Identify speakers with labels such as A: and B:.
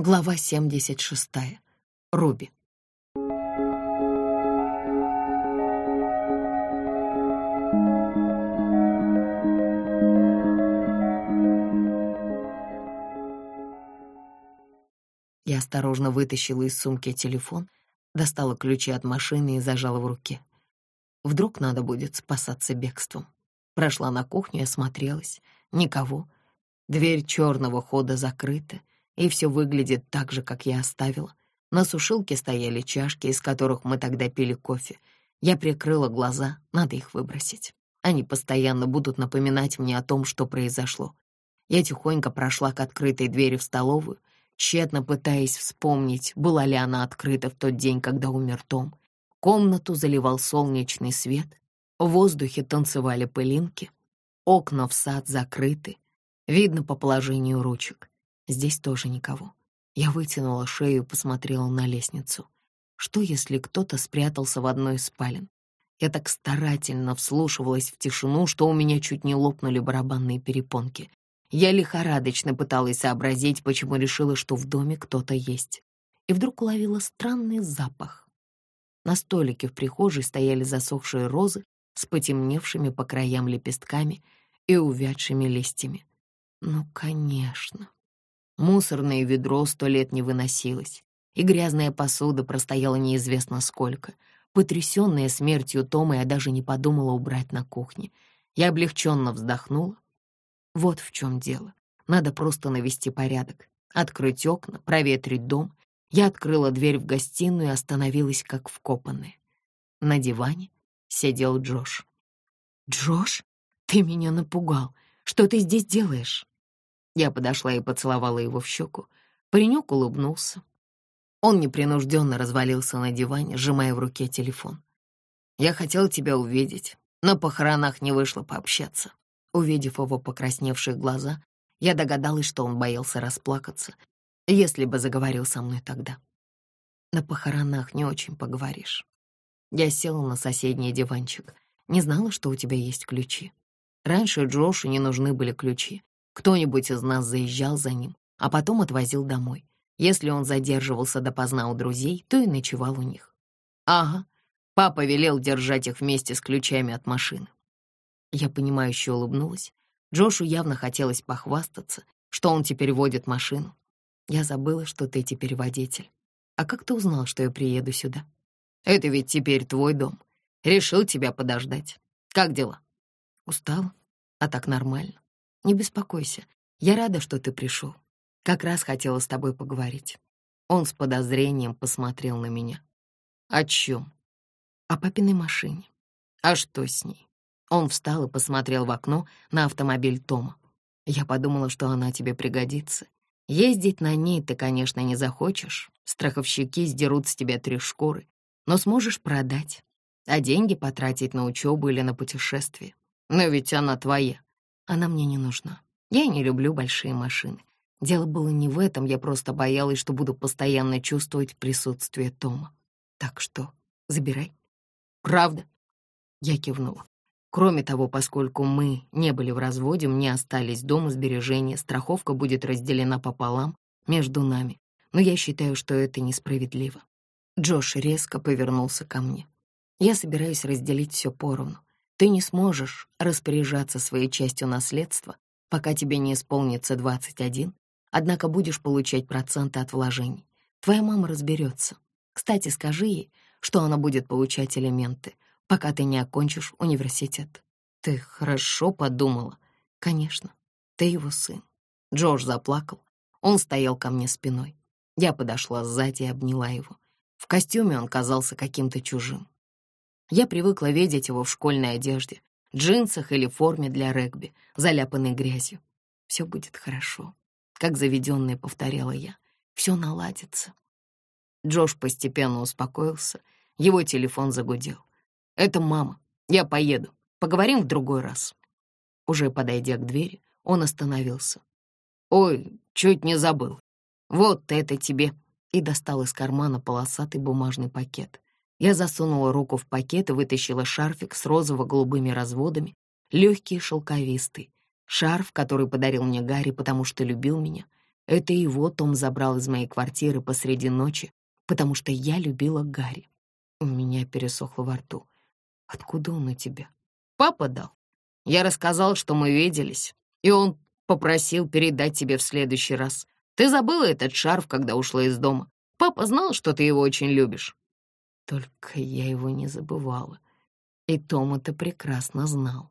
A: Глава 76. Руби. Я осторожно вытащила из сумки телефон, достала ключи от машины и зажала в руке. Вдруг надо будет спасаться бегством. Прошла на кухню и осмотрелась. Никого. Дверь черного хода закрыта и все выглядит так же, как я оставила. На сушилке стояли чашки, из которых мы тогда пили кофе. Я прикрыла глаза, надо их выбросить. Они постоянно будут напоминать мне о том, что произошло. Я тихонько прошла к открытой двери в столовую, тщетно пытаясь вспомнить, была ли она открыта в тот день, когда умер Том. Комнату заливал солнечный свет, в воздухе танцевали пылинки, окна в сад закрыты, видно по положению ручек. Здесь тоже никого. Я вытянула шею и посмотрела на лестницу. Что, если кто-то спрятался в одной из спален? Я так старательно вслушивалась в тишину, что у меня чуть не лопнули барабанные перепонки. Я лихорадочно пыталась сообразить, почему решила, что в доме кто-то есть. И вдруг уловила странный запах. На столике в прихожей стояли засохшие розы с потемневшими по краям лепестками и увядшими листьями. Ну, конечно. Мусорное ведро сто лет не выносилось, и грязная посуда простояла неизвестно сколько. Потрясённая смертью Тома, я даже не подумала убрать на кухне. Я облегченно вздохнула. Вот в чем дело. Надо просто навести порядок, открыть окна, проветрить дом. Я открыла дверь в гостиную и остановилась как вкопанная. На диване сидел Джош. «Джош, ты меня напугал. Что ты здесь делаешь?» Я подошла и поцеловала его в щеку. Паренек улыбнулся. Он непринужденно развалился на диване, сжимая в руке телефон. «Я хотел тебя увидеть. На похоронах не вышло пообщаться». Увидев его покрасневшие глаза, я догадалась, что он боялся расплакаться, если бы заговорил со мной тогда. На похоронах не очень поговоришь. Я села на соседний диванчик. Не знала, что у тебя есть ключи. Раньше Джошу не нужны были ключи. Кто-нибудь из нас заезжал за ним, а потом отвозил домой. Если он задерживался допоздна у друзей, то и ночевал у них. Ага, папа велел держать их вместе с ключами от машины. Я понимающе улыбнулась. Джошу явно хотелось похвастаться, что он теперь водит машину. Я забыла, что ты теперь водитель. А как ты узнал, что я приеду сюда? Это ведь теперь твой дом. Решил тебя подождать. Как дела? Устала, а так нормально. Не беспокойся, я рада, что ты пришел. Как раз хотела с тобой поговорить». Он с подозрением посмотрел на меня. «О чем?» «О папиной машине». «А что с ней?» Он встал и посмотрел в окно на автомобиль Тома. «Я подумала, что она тебе пригодится. Ездить на ней ты, конечно, не захочешь. Страховщики сдерут с тебя три шкуры, но сможешь продать, а деньги потратить на учебу или на путешествие. Но ведь она твоя. Она мне не нужна. Я не люблю большие машины. Дело было не в этом, я просто боялась, что буду постоянно чувствовать присутствие Тома. Так что, забирай. Правда? Я кивнула. Кроме того, поскольку мы не были в разводе, мне остались дома сбережения, страховка будет разделена пополам между нами. Но я считаю, что это несправедливо. Джош резко повернулся ко мне. Я собираюсь разделить все поровну. Ты не сможешь распоряжаться своей частью наследства, пока тебе не исполнится 21, однако будешь получать проценты от вложений. Твоя мама разберется. Кстати, скажи ей, что она будет получать элементы, пока ты не окончишь университет. Ты хорошо подумала. Конечно, ты его сын. Джордж заплакал. Он стоял ко мне спиной. Я подошла сзади и обняла его. В костюме он казался каким-то чужим. Я привыкла видеть его в школьной одежде, джинсах или форме для регби, заляпанной грязью. Все будет хорошо, как заведенное повторяла я. Все наладится. Джош постепенно успокоился, его телефон загудел. «Это мама, я поеду, поговорим в другой раз». Уже подойдя к двери, он остановился. «Ой, чуть не забыл. Вот это тебе!» и достал из кармана полосатый бумажный пакет. Я засунула руку в пакет и вытащила шарфик с розово-голубыми разводами, легкий шелковистый. Шарф, который подарил мне Гарри, потому что любил меня. Это его Том забрал из моей квартиры посреди ночи, потому что я любила Гарри. У меня пересохло во рту. Откуда он у тебя? Папа дал. Я рассказал, что мы виделись, и он попросил передать тебе в следующий раз. Ты забыла этот шарф, когда ушла из дома. Папа знал, что ты его очень любишь. Только я его не забывала. И Том это прекрасно знал.